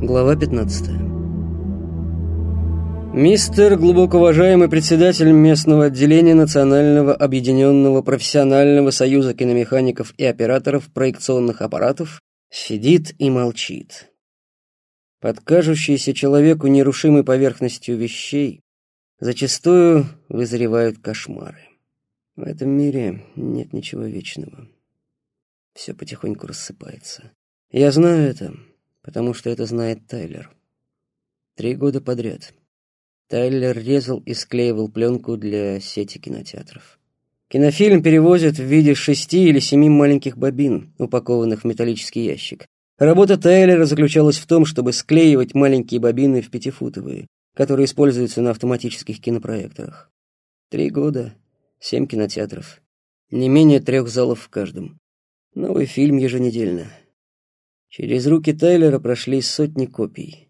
Глава 15 Мистер, глубоко уважаемый председатель местного отделения Национального объединенного профессионального союза киномехаников и операторов проекционных аппаратов, сидит и молчит. Под кажущейся человеку нерушимой поверхностью вещей зачастую вызревают кошмары. В этом мире нет ничего вечного. Все потихоньку рассыпается. Я знаю это, потому что это знает Тайлер. Три года подряд. Тайлер резал и склеивал пленку для сети кинотеатров. Кинофильм перевозят в виде шести или семи маленьких бобин, упакованных в металлический ящик. Работа Тайлера заключалась в том, чтобы склеивать маленькие бобины в пятифутовые, которые используются на автоматических кинопроекторах. Три года, семь кинотеатров, не менее трех залов в каждом. Новый фильм еженедельно. Через руки Тайлера прошли сотни копий.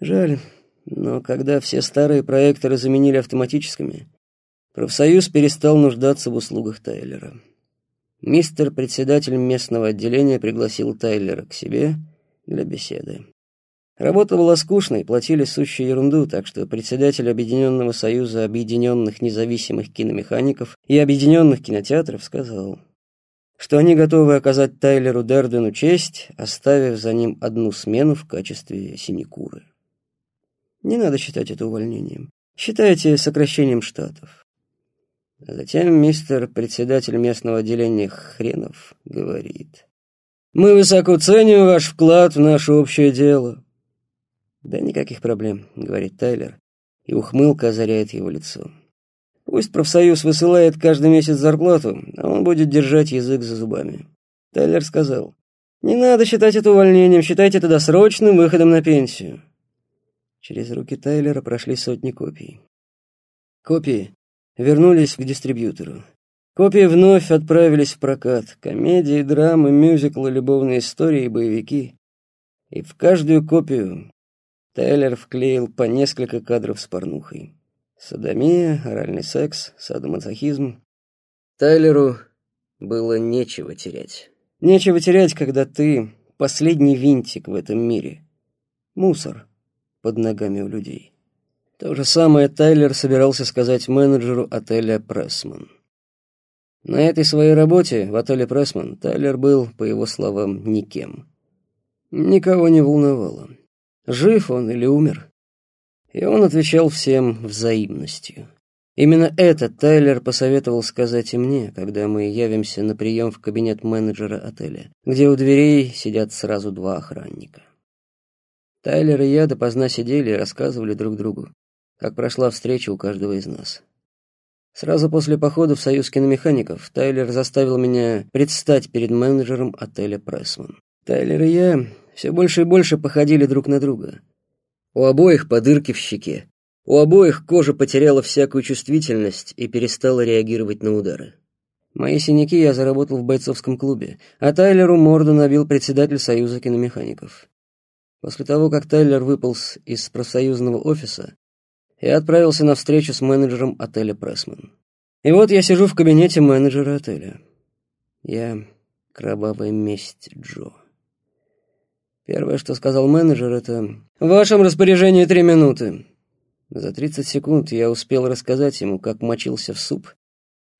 Жаль, но когда все старые проекторы заменили автоматическими, профсоюз перестал нуждаться в услугах Тайлера. Мистер председатель местного отделения пригласил Тайлера к себе для беседы. Работа была скучной, платили сущую ерунду, так что председатель Объединенного союза объединенных независимых киномехаников и объединенных кинотеатров сказал, что они готовы оказать Тайлеру Дердену честь, оставив за ним одну смену в качестве синекуры. Не надо считать это увольнением. Считайте сокращением штатов. А затем мистер председатель местного отделения Хренов говорит. «Мы высоко ценим ваш вклад в наше общее дело». «Да никаких проблем», — говорит Тайлер, и ухмылка озаряет его лицо. «Пусть профсоюз высылает каждый месяц зарплату, а он будет держать язык за зубами». Тайлер сказал, «Не надо считать это увольнением, считайте это досрочным выходом на пенсию». Через руки Тайлера прошли сотни копий. Копии вернулись к дистрибьютору. Копии вновь отправились в прокат. Комедии, драмы, мюзиклы, любовные истории и боевики. И в каждую копию Тайлер вклеил по несколько кадров с порнухой. Садомия, оральный секс, садомазохизм. Тайлеру было нечего терять. Нечего терять, когда ты последний винтик в этом мире. Мусор под ногами у людей. То же самое Тайлер собирался сказать менеджеру отеля «Прессман». На этой своей работе в отеле «Прессман» Тайлер был, по его словам, никем. Никого не волновало, жив он или умер. И он отвечал всем взаимностью. Именно это Тайлер посоветовал сказать и мне, когда мы явимся на прием в кабинет менеджера отеля, где у дверей сидят сразу два охранника. Тайлер и я допоздна сидели и рассказывали друг другу, как прошла встреча у каждого из нас. Сразу после похода в Союз киномехаников Тайлер заставил меня предстать перед менеджером отеля «Прессман». Тайлер и я все больше и больше походили друг на друга. У обоих по дырке в щеке. У обоих кожа потеряла всякую чувствительность и перестала реагировать на удары. Мои синяки я заработал в бойцовском клубе, а Тайлеру морду набил председатель Союза киномехаников. После того, как Тайлер выполз из профсоюзного офиса, я отправился на встречу с менеджером отеля «Прессман». И вот я сижу в кабинете менеджера отеля. Я кровавая месть Джо. Первое, что сказал менеджер, это «В вашем распоряжении три минуты». За 30 секунд я успел рассказать ему, как мочился в суп,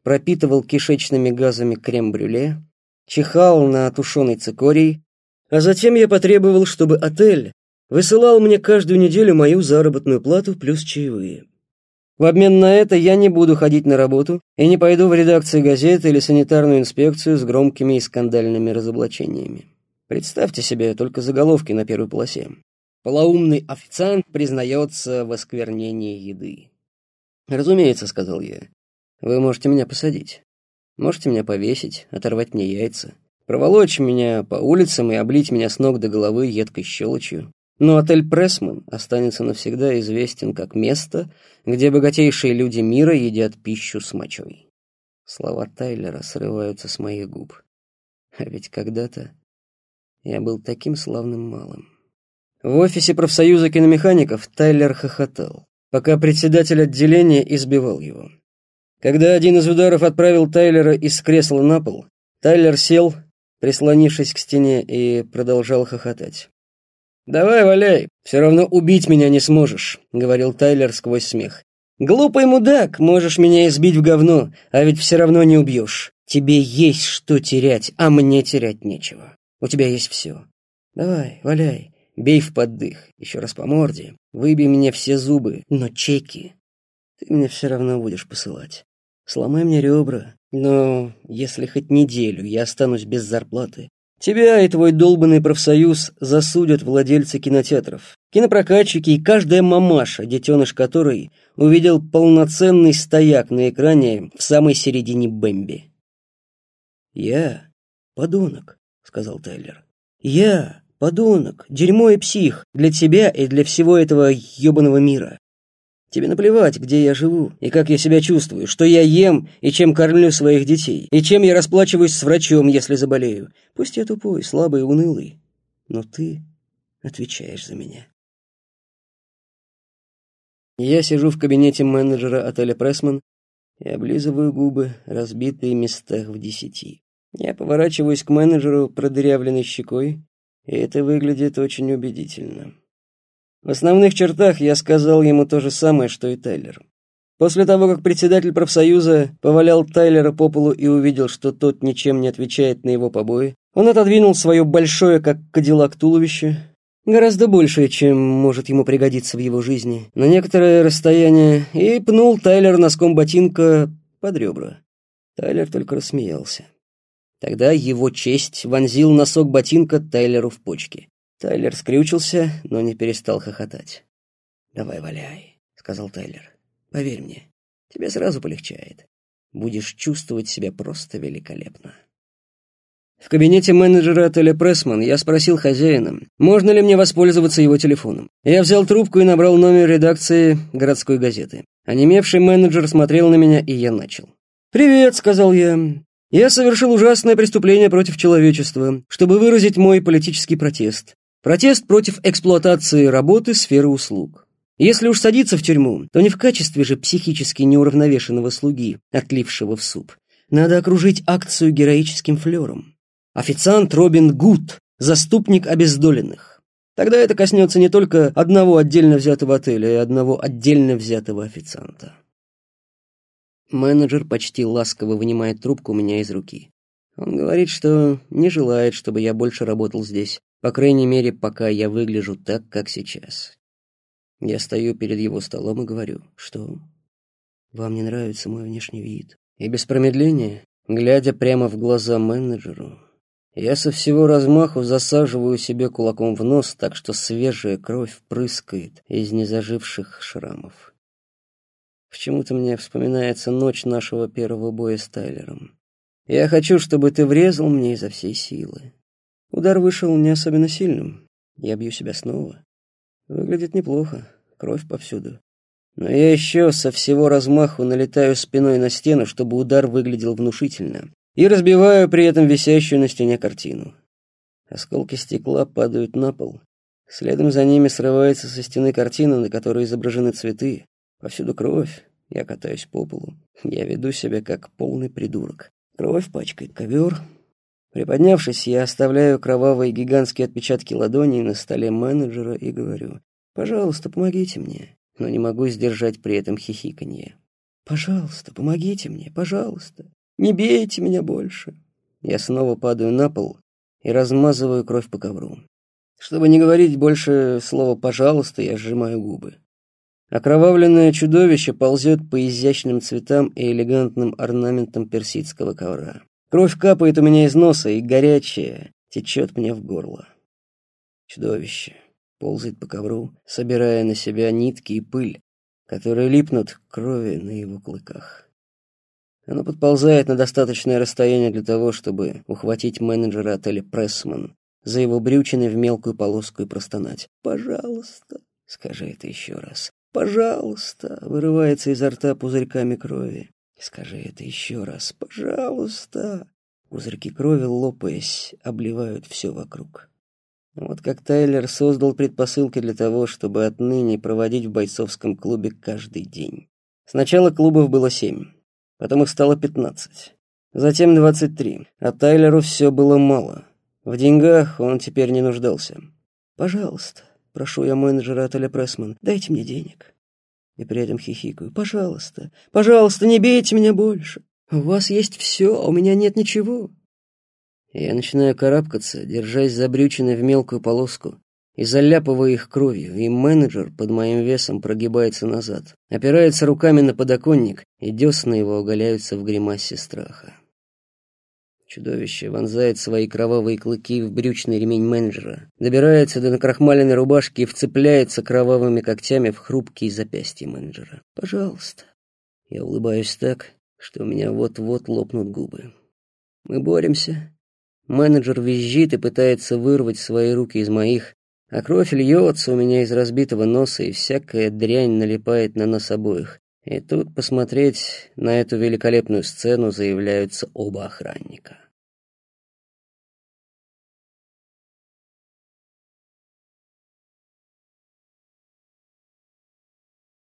пропитывал кишечными газами крем-брюле, чихал на тушеный цикорий, а затем я потребовал, чтобы отель высылал мне каждую неделю мою заработную плату плюс чаевые. В обмен на это я не буду ходить на работу и не пойду в редакцию газеты или санитарную инспекцию с громкими и скандальными разоблачениями. Представьте себе только заголовки на первой полосе. Полоумный официант признается в осквернении еды. «Разумеется», — сказал я, — «вы можете меня посадить. Можете меня повесить, оторвать мне яйца, проволочь меня по улицам и облить меня с ног до головы едкой щелочью. Но отель «Прессман» останется навсегда известен как место, где богатейшие люди мира едят пищу с мочой. Слова Тайлера срываются с моих губ. А ведь когда-то я был таким славным малым. В офисе профсоюза киномехаников Тайлер хохотал, пока председатель отделения избивал его. Когда один из ударов отправил Тайлера из кресла на пол, Тайлер сел прислонившись к стене, и продолжал хохотать. «Давай, валяй, все равно убить меня не сможешь», — говорил Тайлер сквозь смех. «Глупый мудак, можешь меня избить в говно, а ведь все равно не убьешь. Тебе есть что терять, а мне терять нечего. У тебя есть все. Давай, валяй, бей в поддых, еще раз по морде, выбей мне все зубы, но чеки ты мне все равно будешь посылать. Сломай мне ребра, но если хоть неделю я останусь без зарплаты, Тебя и твой долбанный профсоюз засудят владельцы кинотеатров, кинопрокатчики и каждая мамаша, детеныш которой увидел полноценный стояк на экране в самой середине Бэмби. «Я подонок», — сказал Тайлер. «Я подонок, дерьмо и псих для тебя и для всего этого ебаного мира. Тебе наплевать, где я живу и как я себя чувствую, что я ем и чем кормлю своих детей, и чем я расплачиваюсь с врачом, если заболею. Пусть я тупой, слабый, унылый, но ты отвечаешь за меня. Я сижу в кабинете менеджера отеля «Прессман» и облизываю губы, разбитые местах в десяти. Я поворачиваюсь к менеджеру продырявленной щекой, и это выглядит очень убедительно. В основных чертах я сказал ему то же самое, что и Тайлер. После того, как председатель профсоюза повалял Тайлера по полу и увидел, что тот ничем не отвечает на его побои, он отодвинул свое большое, как кадиллак, туловище, гораздо большее, чем может ему пригодиться в его жизни, на некоторое расстояние, и пнул Тайлера носком ботинка под ребра. Тайлер только рассмеялся. Тогда его честь вонзил носок ботинка Тайлеру в почки. Тайлер скрючился, но не перестал хохотать. «Давай валяй», — сказал Тайлер. «Поверь мне, тебе сразу полегчает. Будешь чувствовать себя просто великолепно». В кабинете менеджера отеля «Прессман» я спросил хозяина, можно ли мне воспользоваться его телефоном. Я взял трубку и набрал номер редакции городской газеты. Онемевший менеджер смотрел на меня, и я начал. «Привет», — сказал я. «Я совершил ужасное преступление против человечества, чтобы выразить мой политический протест. Протест против эксплуатации работы сферы услуг. Если уж садиться в тюрьму, то не в качестве же психически неуравновешенного слуги, отлившего в суп. Надо окружить акцию героическим флером. Официант Робин Гуд, заступник обездоленных. Тогда это коснется не только одного отдельно взятого отеля и одного отдельно взятого официанта. Менеджер почти ласково вынимает трубку у меня из руки. Он говорит, что не желает, чтобы я больше работал здесь, по крайней мере, пока я выгляжу так, как сейчас. Я стою перед его столом и говорю, что вам не нравится мой внешний вид. И без промедления, глядя прямо в глаза менеджеру, я со всего размаху засаживаю себе кулаком в нос, так что свежая кровь прыскает из незаживших шрамов. Почему-то мне вспоминается ночь нашего первого боя с Тайлером. Я хочу, чтобы ты врезал мне изо всей силы. Удар вышел не особенно сильным. Я бью себя снова. Выглядит неплохо, кровь повсюду. Но я еще со всего размаху налетаю спиной на стену, чтобы удар выглядел внушительно, и разбиваю при этом висящую на стене картину. Осколки стекла падают на пол. Следом за ними срывается со стены картина, на которой изображены цветы. Повсюду кровь. Я катаюсь по полу. Я веду себя как полный придурок. Кровь пачкает ковер, Приподнявшись, я оставляю кровавые гигантские отпечатки ладоней на столе менеджера и говорю, «Пожалуйста, помогите мне», но не могу сдержать при этом хихиканье. «Пожалуйста, помогите мне, пожалуйста, не бейте меня больше». Я снова падаю на пол и размазываю кровь по ковру. Чтобы не говорить больше слова «пожалуйста», я сжимаю губы. Окровавленное чудовище ползет по изящным цветам и элегантным орнаментам персидского ковра. Кровь капает у меня из носа, и горячая течет мне в горло. Чудовище ползает по ковру, собирая на себя нитки и пыль, которые липнут к крови на его клыках. Оно подползает на достаточное расстояние для того, чтобы ухватить менеджера отеля «Прессман» за его брючины в мелкую полоску и простонать. «Пожалуйста!» — скажи это еще раз. «Пожалуйста!» — вырывается изо рта пузырьками крови. Скажи это еще раз, пожалуйста. Пузырьки крови, лопаясь, обливают все вокруг. Вот как Тайлер создал предпосылки для того, чтобы отныне проводить в бойцовском клубе каждый день. Сначала клубов было семь, потом их стало пятнадцать, затем двадцать три, а Тайлеру все было мало. В деньгах он теперь не нуждался. Пожалуйста, прошу я менеджера отеля Прессман, дайте мне денег. И при этом хихикаю. Пожалуйста, пожалуйста, не бейте меня больше. У вас есть все, а у меня нет ничего. Я начинаю карабкаться, держась за брючины в мелкую полоску, и заляпываю их кровью, и менеджер под моим весом прогибается назад, опирается руками на подоконник, и десны его оголяются в гримасе страха. Чудовище вонзает свои кровавые клыки в брючный ремень менеджера, добирается до накрахмаленной рубашки и вцепляется кровавыми когтями в хрупкие запястья менеджера. «Пожалуйста». Я улыбаюсь так, что у меня вот-вот лопнут губы. Мы боремся. Менеджер визжит и пытается вырвать свои руки из моих, а кровь льется у меня из разбитого носа, и всякая дрянь налипает на нас обоих. И тут посмотреть на эту великолепную сцену заявляются оба охранника.